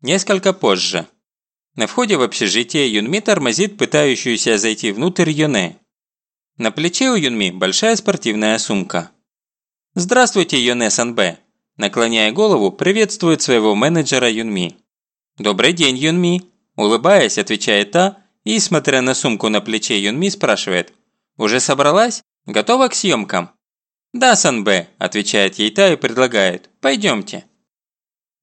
Несколько позже. На входе в общежитие Юнми тормозит пытающуюся зайти внутрь Юне. На плече у Юнми большая спортивная сумка. «Здравствуйте, Юне Санбэ!» Наклоняя голову, приветствует своего менеджера Юнми. «Добрый день, Юнми!» Улыбаясь, отвечает та и, смотря на сумку на плече Юнми, спрашивает. «Уже собралась? Готова к съемкам?» «Да, Санбэ», – отвечает ей та и предлагает. «Пойдемте».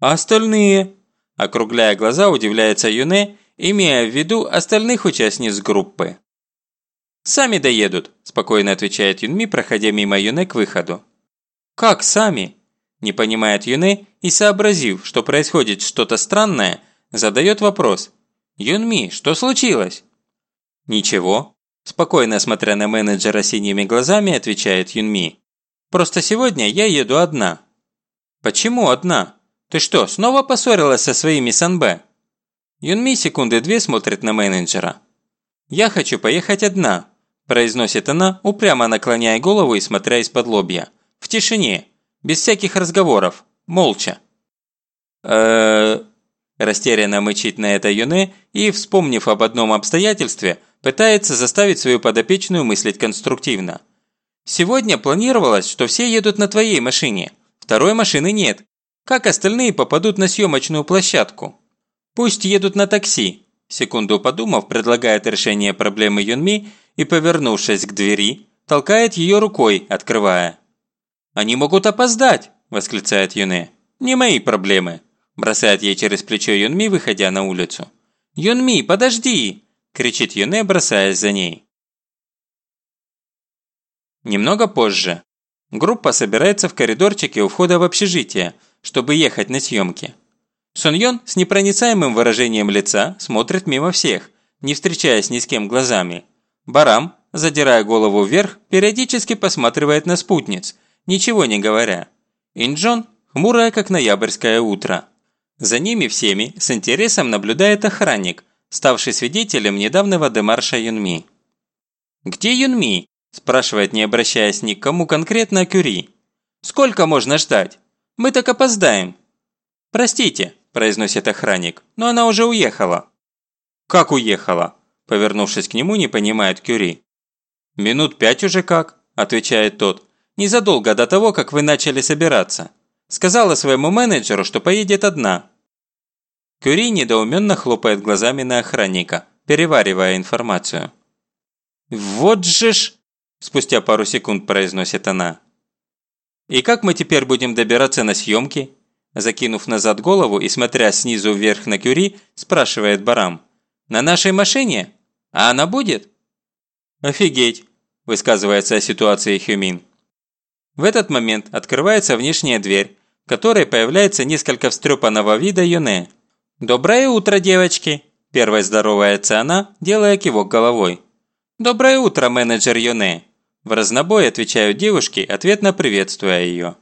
«А остальные?» Округляя глаза, удивляется Юне, имея в виду остальных участниц группы. «Сами доедут», – спокойно отвечает Юнми, проходя мимо Юне к выходу. «Как сами?» – не понимает Юне и, сообразив, что происходит что-то странное, задает вопрос. «Юнми, что случилось?» «Ничего», – спокойно смотря на менеджера синими глазами, отвечает Юнми. «Просто сегодня я еду одна». «Почему одна?» «Ты что, снова поссорилась со своими санбэ?» Юнми секунды две смотрит на менеджера. «Я хочу поехать одна», – произносит она, упрямо наклоняя голову и смотря из-под лобья. «В тишине, без всяких разговоров, молча». Растерянно мычит на это Юне и, вспомнив об одном обстоятельстве, пытается заставить свою подопечную мыслить конструктивно. «Сегодня планировалось, что все едут на твоей машине. Второй машины нет. Как остальные попадут на съемочную площадку? Пусть едут на такси. Секунду подумав, предлагает решение проблемы Юнми и, повернувшись к двери, толкает ее рукой, открывая. «Они могут опоздать!» – восклицает Юне. «Не мои проблемы!» – бросает ей через плечо Юнми, выходя на улицу. «Юнми, подожди!» – кричит Юне, бросаясь за ней. Немного позже. Группа собирается в коридорчике у входа в общежитие – чтобы ехать на съемки. Сон с непроницаемым выражением лица смотрит мимо всех, не встречаясь ни с кем глазами. Барам, задирая голову вверх, периодически посматривает на спутниц, ничего не говоря. Инджон хмурая, как ноябрьское утро. За ними всеми с интересом наблюдает охранник, ставший свидетелем недавнего демарша Юнми. «Где Юнми?» – спрашивает, не обращаясь ни к кому конкретно, Кюри. «Сколько можно ждать?» Мы так опоздаем». «Простите», – произносит охранник, – «но она уже уехала». «Как уехала?» – повернувшись к нему, не понимает Кюри. «Минут пять уже как», – отвечает тот, – «незадолго до того, как вы начали собираться. Сказала своему менеджеру, что поедет одна». Кюри недоуменно хлопает глазами на охранника, переваривая информацию. «Вот же ж!» – спустя пару секунд произносит она. «И как мы теперь будем добираться на съемки?» Закинув назад голову и смотря снизу вверх на Кюри, спрашивает Барам. «На нашей машине? А она будет?» «Офигеть!» – высказывается о ситуации Хюмин. В этот момент открывается внешняя дверь, в которой появляется несколько встрепанного вида Юне. «Доброе утро, девочки!» – первой здоровается она, делая кивок головой. «Доброе утро, менеджер Юне!» В разнобой отвечают девушки, ответно приветствуя ее.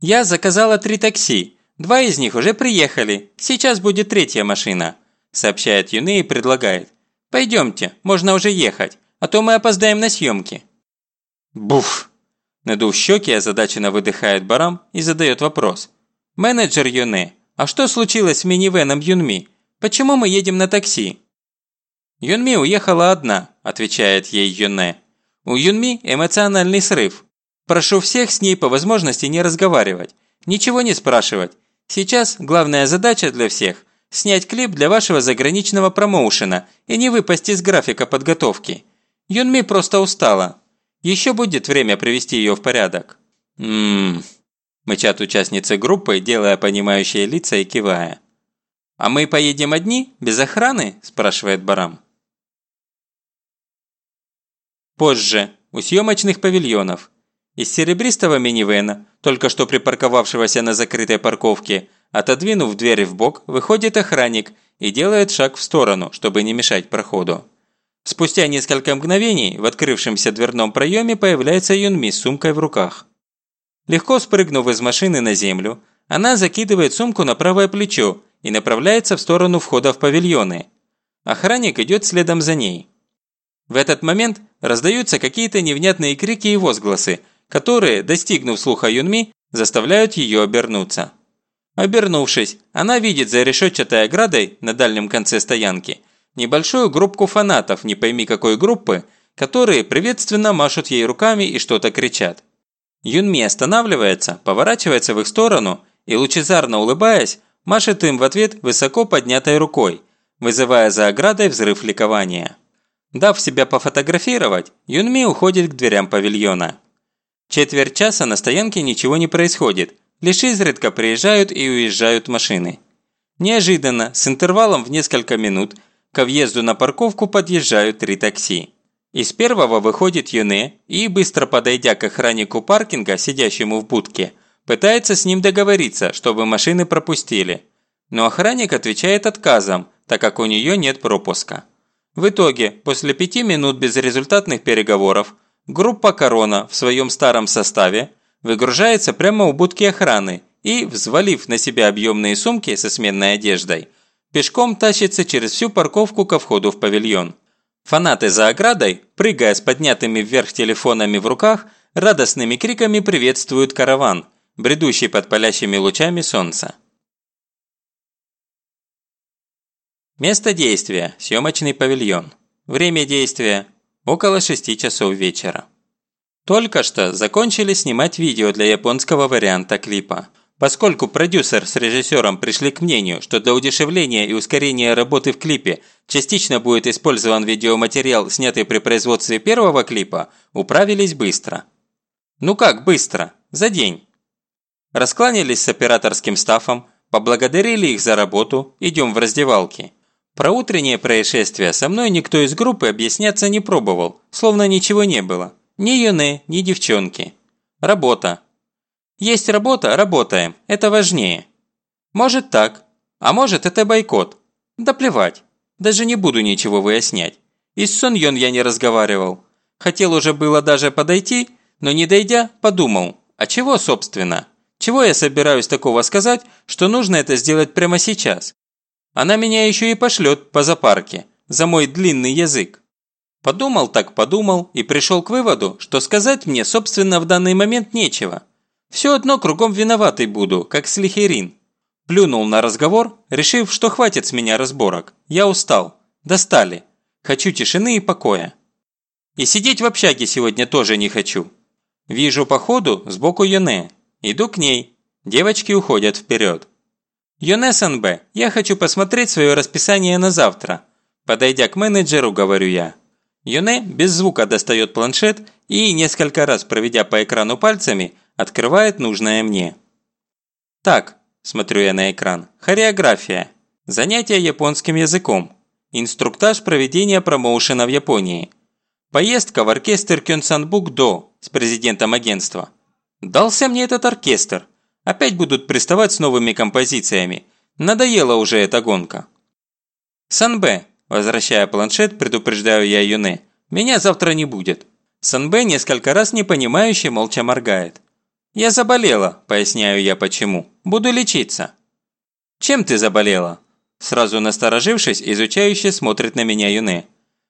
«Я заказала три такси. Два из них уже приехали. Сейчас будет третья машина», сообщает Юны и предлагает. «Пойдемте, можно уже ехать, а то мы опоздаем на съемки». Буф! Надув щеки, озадаченно выдыхает Барам и задает вопрос. «Менеджер Юне, а что случилось с минивеном Юнми? Почему мы едем на такси?» «Юнми уехала одна», – отвечает ей Юне. У Юнми эмоциональный срыв. Прошу всех с ней по возможности не разговаривать, ничего не спрашивать. Сейчас главная задача для всех – снять клип для вашего заграничного промоушена и не выпасть из графика подготовки. Юнми просто устала. Еще будет время привести ее в порядок. Ммм, мычат участницы группы, делая понимающие лица и кивая. «А мы поедем одни, без охраны?» – спрашивает Барам. Позже, у съемочных павильонов. Из серебристого минивэна, только что припарковавшегося на закрытой парковке, отодвинув дверь в бок, выходит охранник и делает шаг в сторону, чтобы не мешать проходу. Спустя несколько мгновений в открывшемся дверном проеме появляется Юнми с сумкой в руках. Легко спрыгнув из машины на землю, она закидывает сумку на правое плечо и направляется в сторону входа в павильоны. Охранник идет следом за ней. В этот момент раздаются какие-то невнятные крики и возгласы, которые, достигнув слуха Юнми, заставляют ее обернуться. Обернувшись, она видит за решетчатой оградой на дальнем конце стоянки небольшую группку фанатов, не пойми какой группы, которые приветственно машут ей руками и что-то кричат. Юнми останавливается, поворачивается в их сторону и, лучезарно улыбаясь, машет им в ответ высоко поднятой рукой, вызывая за оградой взрыв ликования. Дав себя пофотографировать, Юнми уходит к дверям павильона. Четверть часа на стоянке ничего не происходит, лишь изредка приезжают и уезжают машины. Неожиданно, с интервалом в несколько минут, ко въезду на парковку подъезжают три такси. Из первого выходит Юне и, быстро подойдя к охраннику паркинга, сидящему в будке, пытается с ним договориться, чтобы машины пропустили. Но охранник отвечает отказом, так как у нее нет пропуска. В итоге, после пяти минут безрезультатных переговоров, группа «Корона» в своем старом составе выгружается прямо у будки охраны и, взвалив на себя объемные сумки со сменной одеждой, пешком тащится через всю парковку ко входу в павильон. Фанаты за оградой, прыгая с поднятыми вверх телефонами в руках, радостными криками приветствуют караван, бредущий под палящими лучами солнца. Место действия – съемочный павильон. Время действия – около 6 часов вечера. Только что закончили снимать видео для японского варианта клипа. Поскольку продюсер с режиссером пришли к мнению, что для удешевления и ускорения работы в клипе частично будет использован видеоматериал, снятый при производстве первого клипа, управились быстро. Ну как быстро? За день. Раскланялись с операторским стафом, поблагодарили их за работу, идем в раздевалки. Про утреннее происшествие со мной никто из группы объясняться не пробовал, словно ничего не было. Ни юны, ни девчонки. Работа. Есть работа – работаем, это важнее. Может так, а может это бойкот. Да плевать, даже не буду ничего выяснять. И с Сон Йон я не разговаривал. Хотел уже было даже подойти, но не дойдя, подумал, а чего собственно? Чего я собираюсь такого сказать, что нужно это сделать прямо сейчас? Она меня еще и пошлет по запарке за мой длинный язык. Подумал так подумал и пришел к выводу, что сказать мне, собственно, в данный момент нечего. Все одно кругом виноватый буду, как слихерин. Плюнул на разговор, решив, что хватит с меня разборок. Я устал. Достали. Хочу тишины и покоя. И сидеть в общаге сегодня тоже не хочу. Вижу по ходу сбоку Йоне. Иду к ней. Девочки уходят вперед. «Юнесен Б, я хочу посмотреть свое расписание на завтра». Подойдя к менеджеру, говорю я. Юне без звука достает планшет и, несколько раз проведя по экрану пальцами, открывает нужное мне. «Так», – смотрю я на экран, – «хореография. Занятия японским языком. Инструктаж проведения промоушена в Японии. Поездка в оркестр Кёнсанбук До с президентом агентства. Дался мне этот оркестр – Опять будут приставать с новыми композициями. Надоела уже эта гонка. Санбэ, возвращая планшет, предупреждаю я Юне. Меня завтра не будет. Санбэ несколько раз непонимающе молча моргает. «Я заболела», – поясняю я почему. «Буду лечиться». «Чем ты заболела?» Сразу насторожившись, изучающе смотрит на меня Юне.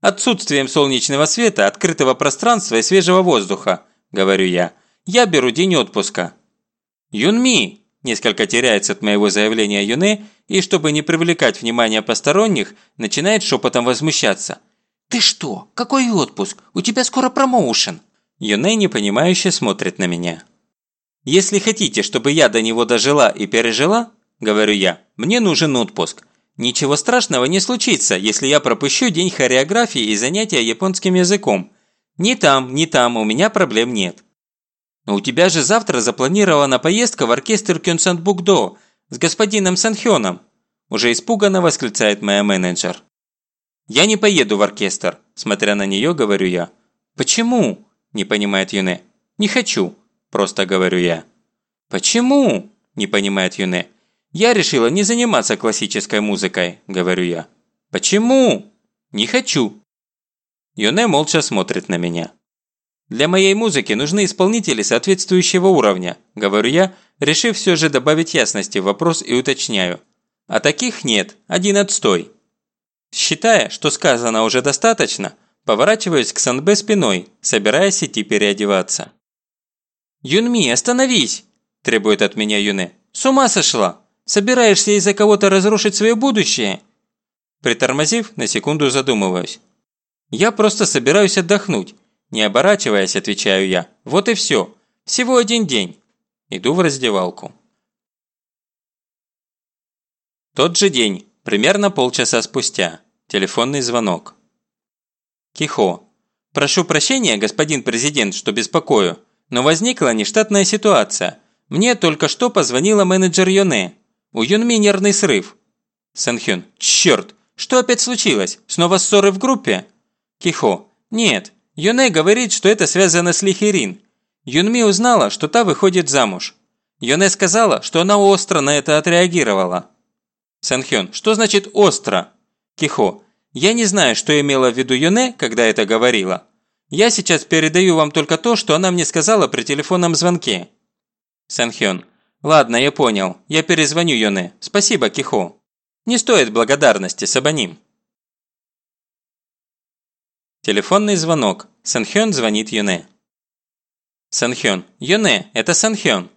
«Отсутствием солнечного света, открытого пространства и свежего воздуха», – говорю я. «Я беру день отпуска». «Юнми!» – несколько теряется от моего заявления Юне и, чтобы не привлекать внимание посторонних, начинает шепотом возмущаться. «Ты что? Какой отпуск? У тебя скоро промоушен!» Юне непонимающе смотрит на меня. «Если хотите, чтобы я до него дожила и пережила, – говорю я, – мне нужен отпуск. Ничего страшного не случится, если я пропущу день хореографии и занятия японским языком. Ни там, ни там у меня проблем нет. «Но у тебя же завтра запланирована поездка в оркестр Кёнсанбукдо с господином Санхёном!» Уже испуганно восклицает моя менеджер. «Я не поеду в оркестр», смотря на нее, говорю я. «Почему?» – не понимает Юне. «Не хочу», – просто говорю я. «Почему?» – не понимает Юне. «Я решила не заниматься классической музыкой», – говорю я. «Почему?» «Не хочу». Юне молча смотрит на меня. Для моей музыки нужны исполнители соответствующего уровня, говорю я, решив все же добавить ясности в вопрос и уточняю. А таких нет, один отстой. Считая, что сказано уже достаточно, поворачиваюсь к Санбе спиной, собираясь идти переодеваться. «Юнми, остановись!» – требует от меня Юне. «С ума сошла! Собираешься из-за кого-то разрушить свое будущее?» Притормозив, на секунду задумываюсь. «Я просто собираюсь отдохнуть». Не оборачиваясь, отвечаю я. «Вот и все. Всего один день». Иду в раздевалку. Тот же день, примерно полчаса спустя. Телефонный звонок. Кихо. «Прошу прощения, господин президент, что беспокою, но возникла нештатная ситуация. Мне только что позвонила менеджер Йоне. У Юнми нервный срыв». Санхён. «Чёрт! Что опять случилось? Снова ссоры в группе?» Кихо. «Нет. Юне говорит, что это связано с Лихерин. Юнми узнала, что та выходит замуж. Юне сказала, что она остро на это отреагировала». Санхён. «Что значит «остро»?» Кихо. Я не знаю, что имела в виду Юне, когда это говорила. Я сейчас передаю вам только то, что она мне сказала при телефонном звонке. Санхён. Ладно, я понял. Я перезвоню Юне. Спасибо, Кихо. Не стоит благодарности, Сабаним. Телефонный звонок. Санхён звонит Юне. Санхён. Юне, это Санхён.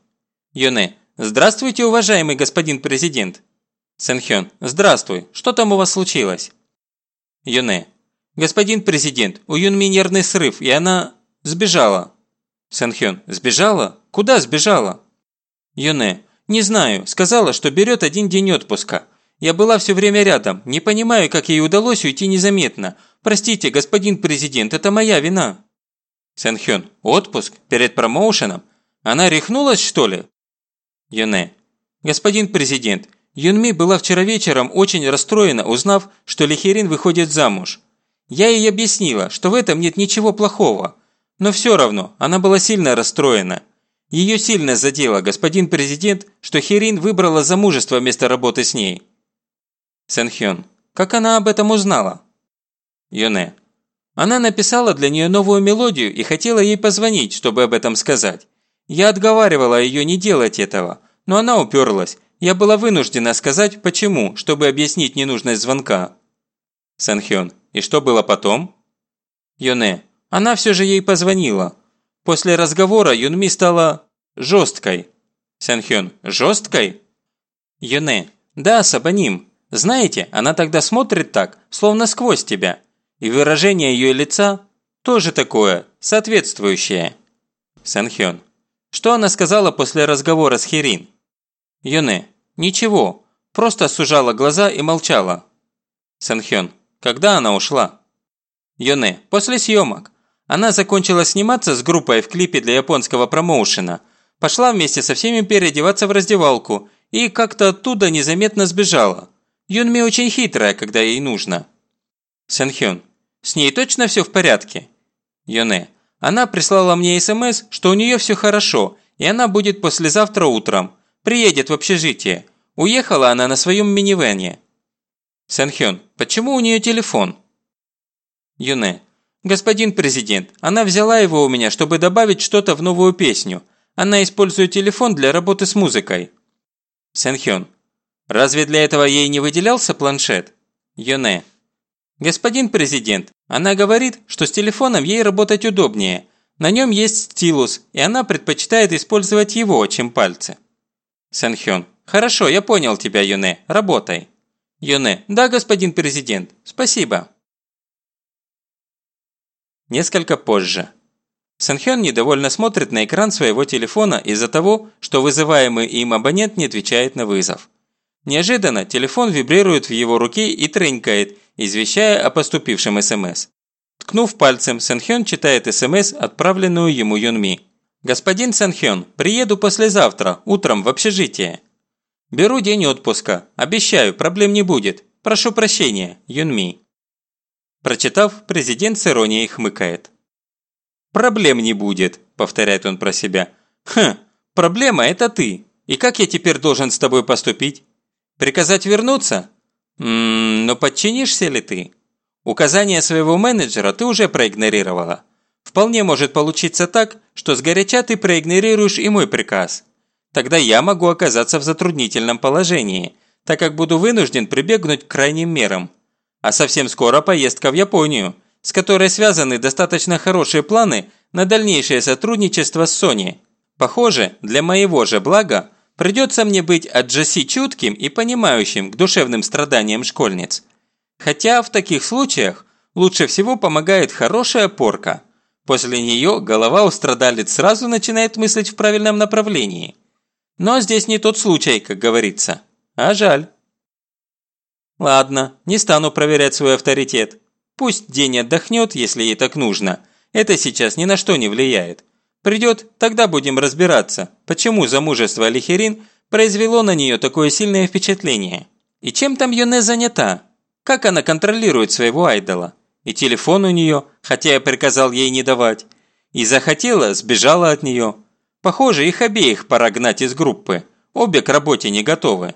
Юне. Здравствуйте, уважаемый господин президент. Санхён. Здравствуй. Что там у вас случилось? Юне. «Господин президент, у Юнми нервный срыв, и она... сбежала». Санхён. «Сбежала? Куда сбежала?» Юне. «Не знаю. Сказала, что берет один день отпуска. Я была все время рядом. Не понимаю, как ей удалось уйти незаметно. Простите, господин президент, это моя вина». Санхён. «Отпуск? Перед промоушеном? Она рехнулась, что ли?» Юне. «Господин президент, Юнми была вчера вечером очень расстроена, узнав, что Лихерин выходит замуж. Я ей объяснила, что в этом нет ничего плохого. Но все равно, она была сильно расстроена. Ее сильно задело, господин президент, что Херин выбрала замужество вместо работы с ней. Сэнхён. Как она об этом узнала? Юне. Она написала для нее новую мелодию и хотела ей позвонить, чтобы об этом сказать. Я отговаривала ее не делать этого, но она уперлась я была вынуждена сказать, почему, чтобы объяснить ненужность звонка. Санхён. И что было потом? Юне. Она все же ей позвонила. После разговора Юнми стала жесткой. Санхён. Жесткой? Юне. Да, Сабаним. Знаете, она тогда смотрит так, словно сквозь тебя. И выражение ее лица тоже такое, соответствующее. Санхён. Что она сказала после разговора с Хирин? Юне. Ничего. Просто сужала глаза и молчала. Санхён. Когда она ушла? Юне. После съемок. Она закончила сниматься с группой в клипе для японского промоушена. Пошла вместе со всеми переодеваться в раздевалку и как-то оттуда незаметно сбежала. Юнми очень хитрая, когда ей нужно. Санхён. С ней точно все в порядке? Юне. Она прислала мне СМС, что у нее все хорошо, и она будет послезавтра утром. Приедет в общежитие. Уехала она на своем минивэне. Санхён, почему у нее телефон? Юне. Господин президент, она взяла его у меня, чтобы добавить что-то в новую песню. Она использует телефон для работы с музыкой. Санхён. Разве для этого ей не выделялся планшет? Юне. Господин президент, она говорит, что с телефоном ей работать удобнее. На нем есть стилус, и она предпочитает использовать его, чем пальцы. Сэнхён. «Хорошо, я понял тебя, Юне. Работай». Юне. «Да, господин президент. Спасибо». Несколько позже. Сэнхён недовольно смотрит на экран своего телефона из-за того, что вызываемый им абонент не отвечает на вызов. Неожиданно телефон вибрирует в его руке и тренькает, извещая о поступившем СМС. Ткнув пальцем, Сэнхён читает СМС, отправленную ему Юнми. «Господин Санхён, приеду послезавтра, утром в общежитие. Беру день отпуска. Обещаю, проблем не будет. Прошу прощения, Юнми». Прочитав, президент с иронией хмыкает. «Проблем не будет», – повторяет он про себя. «Хм, проблема – это ты. И как я теперь должен с тобой поступить? Приказать вернуться? Ммм, но подчинишься ли ты? Указания своего менеджера ты уже проигнорировала. Вполне может получиться так, что сгоряча ты проигнорируешь и мой приказ. Тогда я могу оказаться в затруднительном положении, так как буду вынужден прибегнуть к крайним мерам. А совсем скоро поездка в Японию, с которой связаны достаточно хорошие планы на дальнейшее сотрудничество с Sony. Похоже, для моего же блага Придется мне быть от Джесси чутким и понимающим к душевным страданиям школьниц. Хотя в таких случаях лучше всего помогает хорошая порка. После нее голова у страдалец сразу начинает мыслить в правильном направлении. Но здесь не тот случай, как говорится. А жаль. Ладно, не стану проверять свой авторитет. Пусть день отдохнет, если ей так нужно. Это сейчас ни на что не влияет. Придет, тогда будем разбираться, почему замужество Алихерин произвело на нее такое сильное впечатление. И чем там Йоне занята? Как она контролирует своего айдола? И телефон у нее, хотя я приказал ей не давать. И захотела, сбежала от нее. Похоже, их обеих пора гнать из группы. Обе к работе не готовы.